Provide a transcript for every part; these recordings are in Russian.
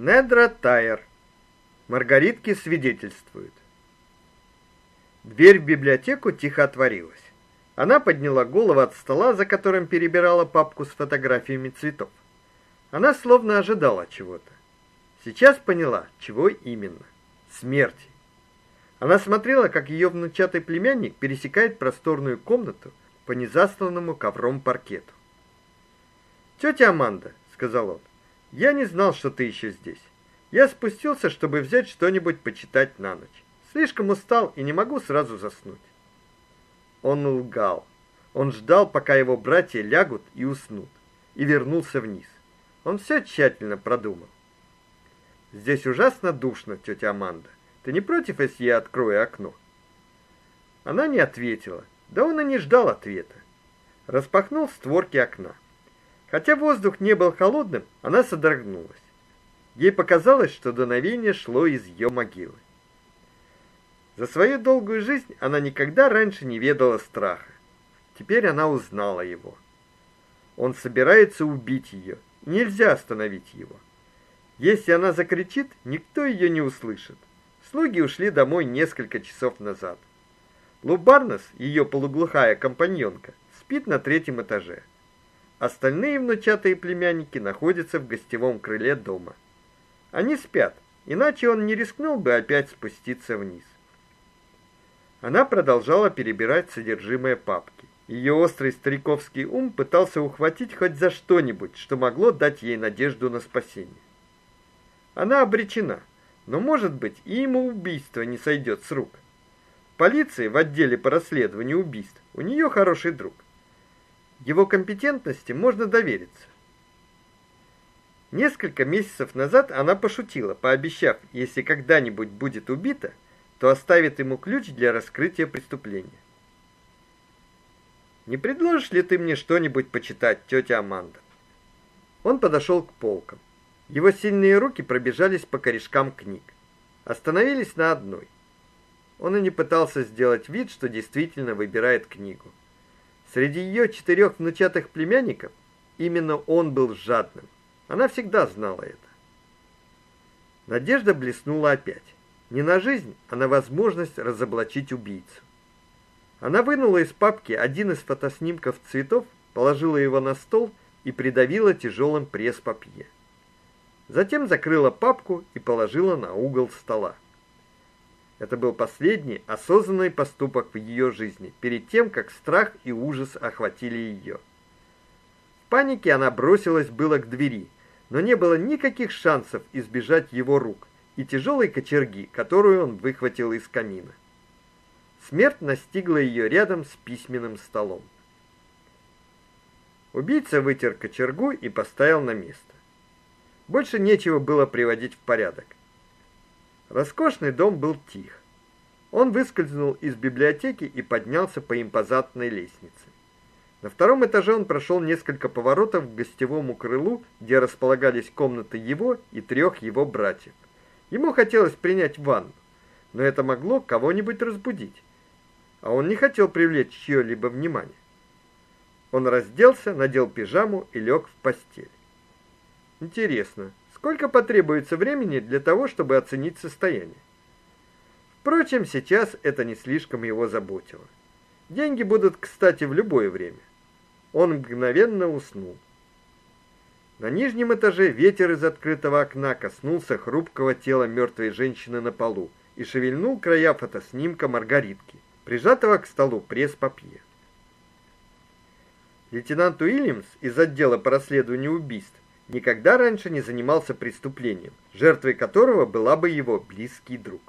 Недра Тайер. Маргаритки свидетельствуют. Дверь в библиотеку тихо отворилась. Она подняла голову от стола, за которым перебирала папку с фотографиями цветов. Она словно ожидала чего-то. Сейчас поняла, чего именно. Смерти. Она смотрела, как ее внучатый племянник пересекает просторную комнату по незастланному ковром паркету. «Тетя Аманда», — сказал он, — «я не знал, что ты еще здесь. Я спустился, чтобы взять что-нибудь почитать на ночь. Слишком устал и не могу сразу заснуть». Он лгал. Он ждал, пока его братья лягут и уснут, и вернулся вниз. Он все тщательно продумал. Здесь ужасно душно, тетя Аманда. Ты не против, если я открою окно? Она не ответила. Да он и не ждал ответа. Распахнул створки окна. Хотя воздух не был холодным, она содрогнулась. Ей показалось, что дуновение шло из ее могилы. За свою долгую жизнь она никогда раньше не ведала страха. Теперь она узнала его. Он собирается убить ее. Нельзя остановить его. Если она закричит, никто ее не услышит. Слуги ушли домой несколько часов назад. Лубарнес, ее полуглухая компаньонка, спит на третьем этаже. Остальные внучатые племянники находятся в гостевом крыле дома. Они спят, иначе он не рискнул бы опять спуститься вниз. Она продолжала перебирать содержимое папки. Ее острый стариковский ум пытался ухватить хоть за что-нибудь, что могло дать ей надежду на спасение. Она обречена, но, может быть, и ему убийство не сойдет с рук. Полиции в отделе по расследованию убийств у нее хороший друг. Его компетентности можно довериться. Несколько месяцев назад она пошутила, пообещав, если когда-нибудь будет убита, то оставит ему ключ для раскрытия преступления. Не предложишь ли ты мне что-нибудь почитать, тетя Аманда? Он подошел к полкам. Его сильные руки пробежались по корешкам книг, остановились на одной. Он и не пытался сделать вид, что действительно выбирает книгу. Среди ее четырех внучатых племянников именно он был жадным. Она всегда знала это. Надежда блеснула опять. Не на жизнь, а на возможность разоблачить убийцу. Она вынула из папки один из фотоснимков цветов, положила его на стол и придавила тяжелым пресс-папье. Затем закрыла папку и положила на угол стола. Это был последний осознанный поступок в ее жизни, перед тем, как страх и ужас охватили ее. В панике она бросилась было к двери, но не было никаких шансов избежать его рук и тяжелой кочерги, которую он выхватил из камина. Смерть настигла ее рядом с письменным столом. Убийца вытер кочергу и поставил на место. Больше нечего было приводить в порядок. Роскошный дом был тих. Он выскользнул из библиотеки и поднялся по импозантной лестнице. На втором этаже он прошел несколько поворотов к гостевому крылу, где располагались комнаты его и трех его братьев. Ему хотелось принять ванну, но это могло кого-нибудь разбудить. А он не хотел привлечь чьё-либо внимание. Он разделся, надел пижаму и лег в постель. Интересно, сколько потребуется времени для того, чтобы оценить состояние? Впрочем, сейчас это не слишком его заботило. Деньги будут, кстати, в любое время. Он мгновенно уснул. На нижнем этаже ветер из открытого окна коснулся хрупкого тела мертвой женщины на полу и шевельнул края фотоснимка Маргаритки, прижатого к столу пресс-папье. Лейтенант Уильямс из отдела по расследованию убийств никогда раньше не занимался преступлением, жертвой которого была бы его близкий друг.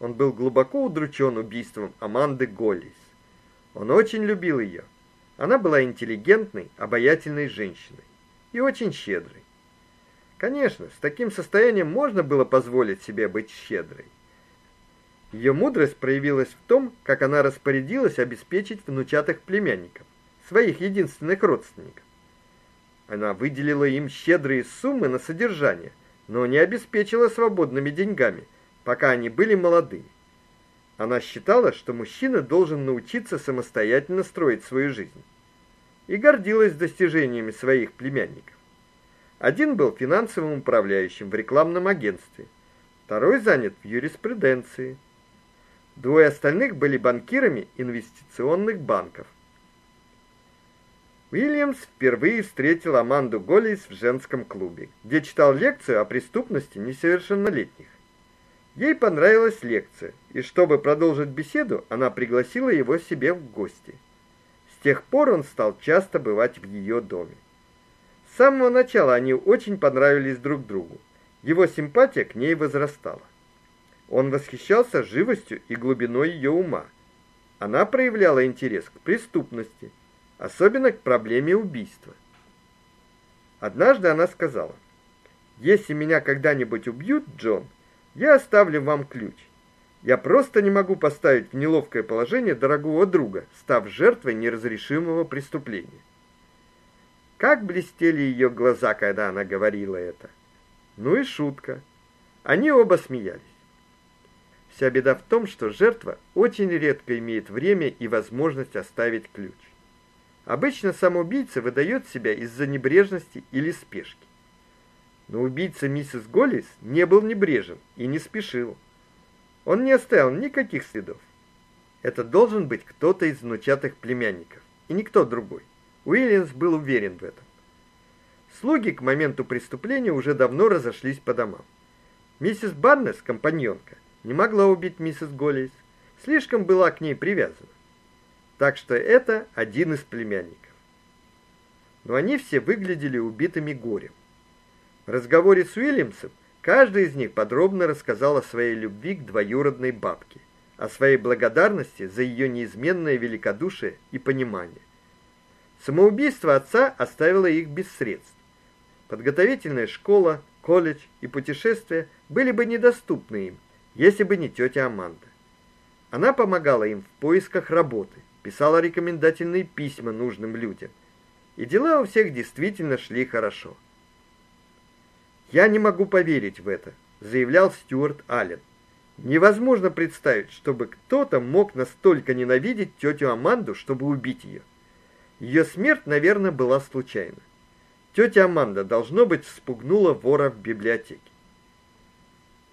Он был глубоко удручен убийством Аманды Голлис. Он очень любил ее. Она была интеллигентной, обаятельной женщиной и очень щедрой. Конечно, с таким состоянием можно было позволить себе быть щедрой. Ее мудрость проявилась в том, как она распорядилась обеспечить внучатых племянников, своих единственных родственников. Она выделила им щедрые суммы на содержание, но не обеспечила свободными деньгами, пока они были молодыми. Она считала, что мужчина должен научиться самостоятельно строить свою жизнь. И гордилась достижениями своих племянников. Один был финансовым управляющим в рекламном агентстве, второй занят в юриспруденции. Двое остальных были банкирами инвестиционных банков. Уильямс впервые встретил Аманду Голлис в женском клубе, где читал лекцию о преступности несовершеннолетних. Ей понравилась лекция, и чтобы продолжить беседу, она пригласила его себе в гости. С тех пор он стал часто бывать в ее доме. С самого начала они очень понравились друг другу. Его симпатия к ней возрастала. Он восхищался живостью и глубиной ее ума. Она проявляла интерес к преступности, особенно к проблеме убийства. Однажды она сказала: "Если меня когда-нибудь убьют, Джон, я оставлю вам ключ. Я просто не могу поставить в неловкое положение дорогого друга, став жертвой неразрешимого преступления". Как блестели ее глаза, когда она говорила это. Ну и шутка. Они оба смеялись. Вся беда в том, что жертва очень редко имеет время и возможность оставить ключ. Обычно самоубийца выдает себя из-за небрежности или спешки. Но убийца миссис Голлис не был небрежен и не спешил. Он не оставил никаких следов. Это должен быть кто-то из внучатых племянников, и никто другой. Уильямс был уверен в этом. Слуги к моменту преступления уже давно разошлись по домам. Миссис Барнес, компаньонка, не могла убить миссис Голлис, слишком была к ней привязана. Так что это один из племянников. Но они все выглядели убитыми горем. В разговоре с Уильямсом каждый из них подробно рассказал о своей любви к двоюродной бабке, о своей благодарности за ее неизменное великодушие и понимание. Самоубийство отца оставило их без средств. Подготовительная школа, колледж и путешествия были бы недоступны им, если бы не тетя Аманда. Она помогала им в поисках работы, писала рекомендательные письма нужным людям. И дела у всех действительно шли хорошо. Я не могу поверить в это, заявлял Стюарт Аллен. Невозможно представить, чтобы кто-то мог настолько ненавидеть тетю Аманду, чтобы убить ее. Ее смерть, наверное, была случайна. Тетя Аманда должно быть спугнула вора в библиотеке.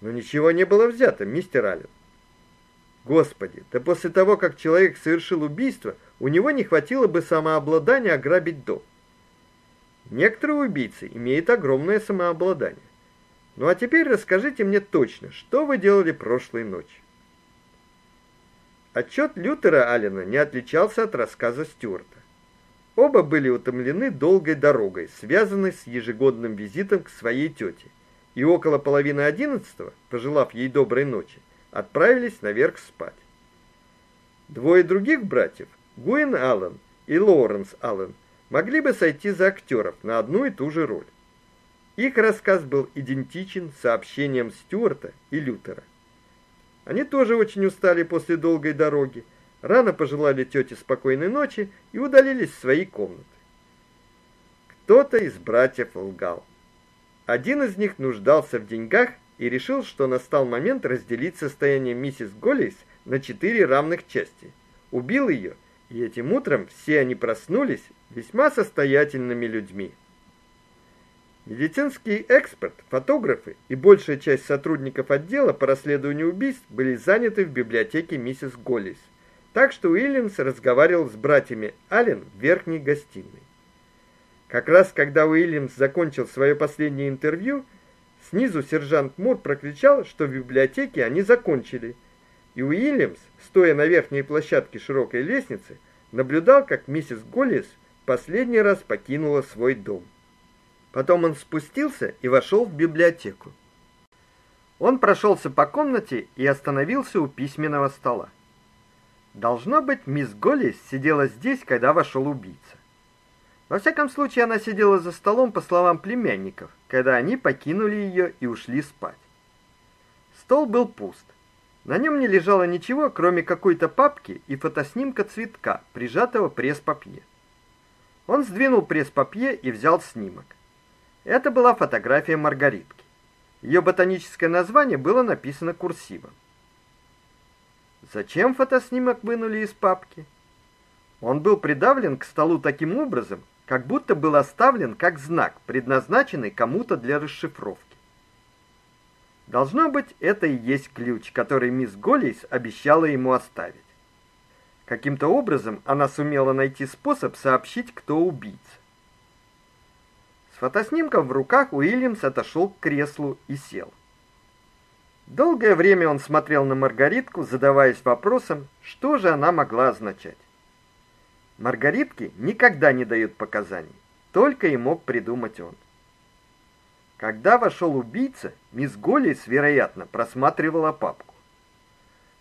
Но ничего не было взято, мистер Аллен. Господи, да после того, как человек совершил убийство, у него не хватило бы самообладания ограбить дом. Некоторые убийцы имеют огромное самообладание. Ну а теперь расскажите мне точно, что вы делали прошлой ночью. Отчет Лютера Аллена не отличался от рассказа Стюарта. Оба были утомлены долгой дорогой, связанной с ежегодным визитом к своей тете и около половины одиннадцатого, пожелав ей доброй ночи, отправились наверх спать. Двое других братьев, Гуин Аллен и Лоуренс Аллен, могли бы сойти за актеров на одну и ту же роль. Их рассказ был идентичен сообщениям Стюарта и Лютера. Они тоже очень устали после долгой дороги, рано пожелали тете спокойной ночи и удалились в свои комнаты. Кто-то из братьев лгал. Один из них нуждался в деньгах и решил, что настал момент разделить состояние миссис Голлис на четыре равных части. Убил ее, и этим утром все они проснулись весьма состоятельными людьми. Медицинский эксперт, фотографы и большая часть сотрудников отдела по расследованию убийств были заняты в библиотеке миссис Голлис. Так что Уильямс разговаривал с братьями Аллен в верхней гостиной. Как раз когда Уильямс закончил свое последнее интервью, снизу сержант Мур прокричал, что в библиотеке они закончили. И Уильямс, стоя на верхней площадке широкой лестницы, наблюдал, как миссис Голлис последний раз покинула свой дом. Потом он спустился и вошел в библиотеку. Он прошелся по комнате и остановился у письменного стола. Должно быть, мисс Голлис сидела здесь, когда вошел убийца. Во всяком случае, она сидела за столом, по словам племянников, когда они покинули ее и ушли спать. Стол был пуст. На нем не лежало ничего, кроме какой-то папки и фотоснимка цветка, прижатого пресс-папье. Он сдвинул пресс-папье и взял снимок. Это была фотография Маргаритки. Ее ботаническое название было написано курсивом. Зачем фотоснимок вынули из папки? Он был придавлен к столу таким образом, как будто был оставлен как знак, предназначенный кому-то для расшифровки. Должно быть, это и есть ключ, который мисс Голлис обещала ему оставить. Каким-то образом она сумела найти способ сообщить, кто убийца. С фотоснимком в руках Уильямс отошел к креслу и сел. Долгое время он смотрел на Маргаритку, задаваясь вопросом, что же она могла означать. Маргаритки никогда не дают показаний, только и мог придумать он. Когда вошел убийца, мисс Голлис, вероятно, просматривала папку.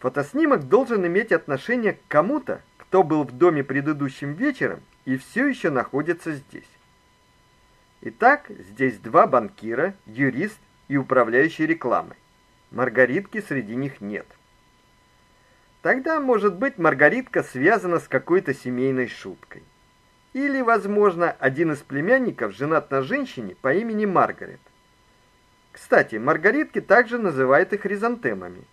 Фотоснимок должен иметь отношение к кому-то, кто был в доме предыдущим вечером и все еще находится здесь. Итак, здесь два банкира, юрист и управляющий рекламой. Маргаритки среди них нет. Тогда, может быть, Маргаритка связана с какой-то семейной шуткой. Или, возможно, один из племянников женат на женщине по имени Маргарет. Кстати, маргаритки также называют их хризантемами.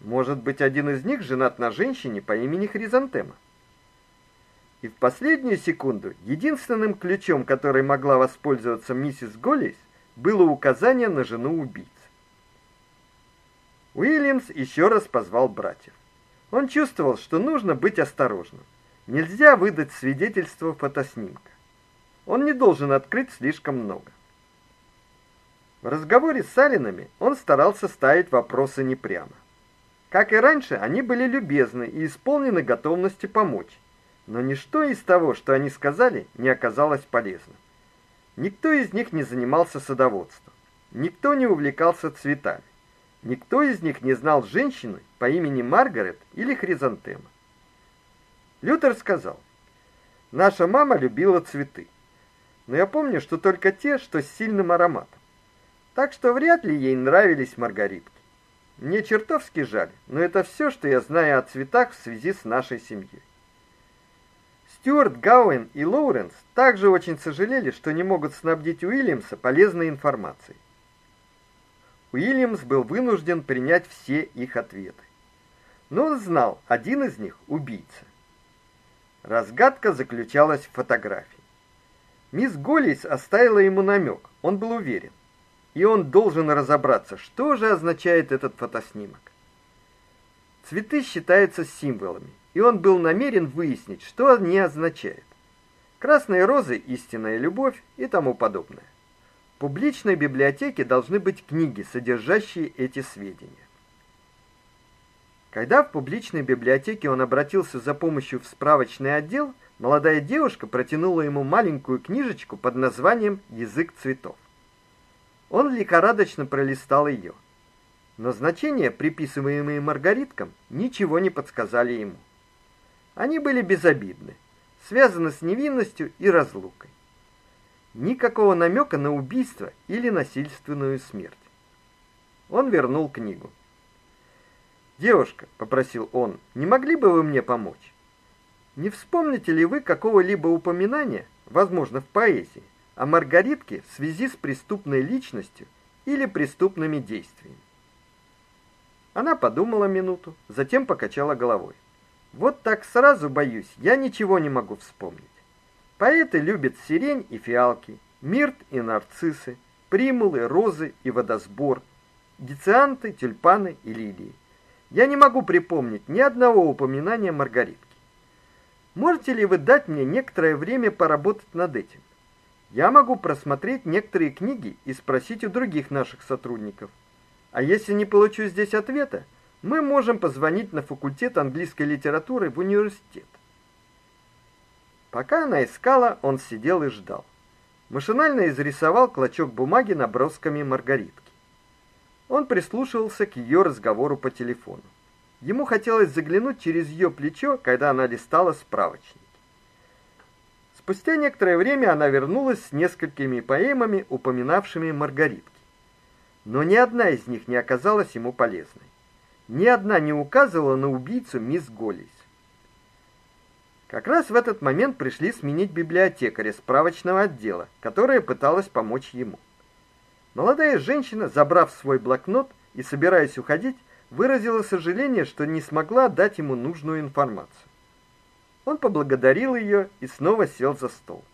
Может быть, один из них женат на женщине по имени Хризантема. И в последнюю секунду единственным ключом, который могла воспользоваться миссис Голлис, было указание на жену убийцы. Уильямс еще раз позвал братьев. Он чувствовал, что нужно быть осторожным. Нельзя выдать свидетельство фотоснимка. Он не должен открыть слишком много. В разговоре с Салинами он старался ставить вопросы не прямо. Как и раньше, они были любезны и исполнены готовности помочь, но ничто из того, что они сказали, не оказалось полезным. Никто из них не занимался садоводством, никто не увлекался цветами, никто из них не знал женщины по имени Маргарет или Хризантема. Лютер сказал: "Наша мама любила цветы, но я помню, что только те, что с сильным ароматом. Так что вряд ли ей нравились маргаритки. Мне чертовски жаль, но это все, что я знаю о цветах в связи с нашей семьей. Стюарт, Гауэн и Лоуренс также очень сожалели, что не могут снабдить Уильямса полезной информацией. Уильямс был вынужден принять все их ответы. Но он знал, один из них убийца. Разгадка заключалась в фотографии. Мисс Голлис оставила ему намек, он был уверен и он должен разобраться, что же означает этот фотоснимок. Цветы считаются символами, и он был намерен выяснить, что они означают. Красные розы истинная любовь и тому подобное. В публичной библиотеке должны быть книги, содержащие эти сведения. Когда в публичной библиотеке он обратился за помощью в справочный отдел, молодая девушка протянула ему маленькую книжечку под названием Язык цветов. Он лихорадочно пролистал ее. Но значения, приписываемые маргариткам, ничего не подсказали ему. Они были безобидны, связаны с невинностью и разлукой. Никакого намека на убийство или насильственную смерть. Он вернул книгу. "Девушка", попросил он, "не могли бы вы мне помочь? Не вспомните ли вы какого-либо упоминания, возможно, в поэзии, о Маргаритке в связи с преступной личностью или преступными действиями. Она подумала минуту, затем покачала головой. Вот так сразу боюсь, я ничего не могу вспомнить. Поэты любят сирень и фиалки, мирт и нарциссы, примулы, розы и водосбор, гицианты, тюльпаны и лилии. Я не могу припомнить ни одного упоминания Маргаритки. Можете ли вы дать мне некоторое время поработать над этим? Я могу просмотреть некоторые книги и спросить у других наших сотрудников. А если не получу здесь ответа, мы можем позвонить на факультет английской литературы в университет. Пока она искала, он сидел и ждал. Машинально изрисовал клочок бумаги набросками маргаритки. Он прислушивался к ее разговору по телефону. Ему хотелось заглянуть через ее плечо, когда она листала справочник. Спустя некоторое время она вернулась с несколькими поэмами, упоминавшими маргаритки. Но ни одна из них не оказалась ему полезной. Ни одна не указывала на убийцу мисс Голлис. Как раз в этот момент пришли сменить библиотекаря справочного отдела, которая пыталась помочь ему. Молодая женщина, забрав свой блокнот и собираясь уходить, выразила сожаление, что не смогла дать ему нужную информацию. Он поблагодарил ее и снова сел за стол.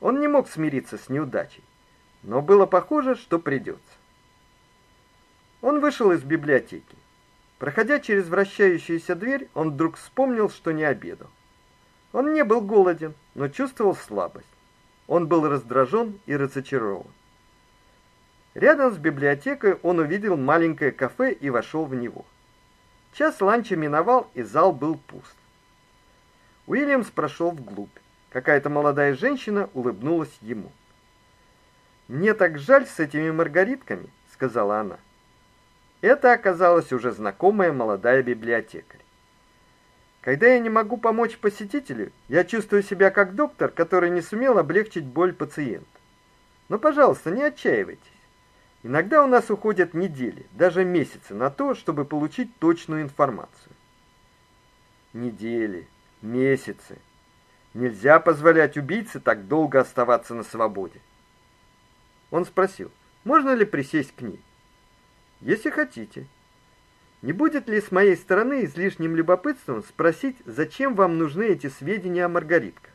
Он не мог смириться с неудачей, но было похоже, что придется. Он вышел из библиотеки. Проходя через вращающуюся дверь, он вдруг вспомнил, что не обедал. Он не был голоден, но чувствовал слабость. Он был раздражен и разочарован. Рядом с библиотекой он увидел маленькое кафе и вошел в него. Час ланча миновал, и зал был пуст. Уильямс прошел вглубь. Какая-то молодая женщина улыбнулась ему. "Мне так жаль с этими маргаритками", сказала она. Это оказалась уже знакомая молодая библиотекарь. Когда я не могу помочь посетителю, я чувствую себя как доктор, который не сумел облегчить боль пациента. Но, пожалуйста, не отчаивайтесь. Иногда у нас уходят недели, даже месяцы на то, чтобы получить точную информацию. Недели, месяцы. Нельзя позволять убийце так долго оставаться на свободе. Он спросил: "Можно ли присесть к ней?" "Если хотите". Не будет ли с моей стороны излишним любопытством спросить, зачем вам нужны эти сведения о Маргаритках?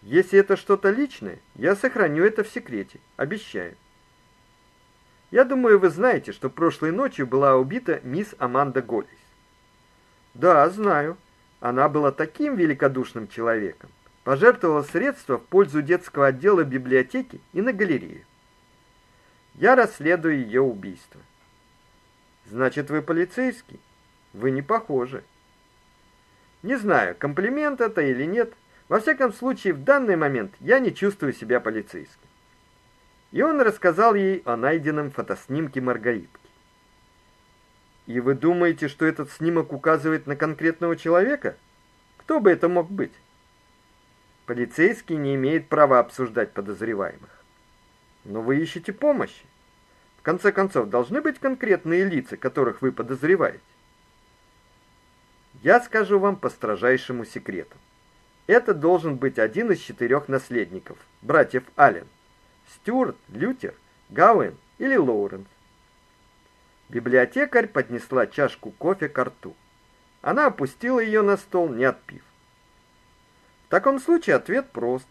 Если это что-то личное, я сохраню это в секрете, обещаю. Я думаю, вы знаете, что прошлой ночью была убита мисс Аманда Голлис. Да, знаю. Она была таким великодушным человеком. Пожертвовала средства в пользу детского отдела библиотеки и на галерею. Я расследую ее убийство. Значит, вы полицейский? Вы не похожи. Не знаю, комплимент это или нет. Во всяком случае, в данный момент я не чувствую себя полицейским. И он рассказал ей о найденном фотоснимке Маргаритки. И вы думаете, что этот снимок указывает на конкретного человека? Кто бы это мог быть? Полицейский не имеет права обсуждать подозреваемых. Но вы ищете помощи конце концов, должны быть конкретные лица, которых вы подозреваете. Я скажу вам по строжайшему секрету. Это должен быть один из четырех наследников, братьев Аллен. Стюарт, Лютер, Гауэн или Лоуренс. Библиотекарь поднесла чашку кофе к рту. Она опустила ее на стол, не отпив. В таком случае ответ прост.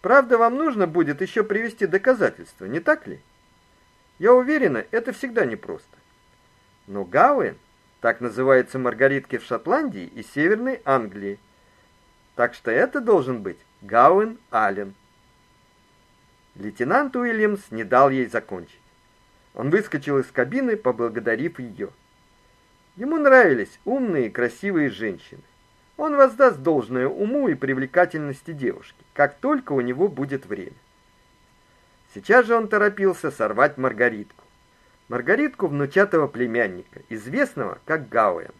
Правда, вам нужно будет еще привести доказательства, не так ли? Я уверена, это всегда непросто. Но Гауэн, так называется маргаритки в Шотландии и Северной Англии. Так что это должен быть Гауэн Аллен. Лейтенант Уильямс не дал ей закончить. Он выскочил из кабины, поблагодарив ее. Ему нравились умные и красивые женщины. Он воздаст должное уму и привлекательности девушки, как только у него будет время. Сейчас же он торопился сорвать Маргаритку. Маргаритку внучатого племянника, известного как Гауэн.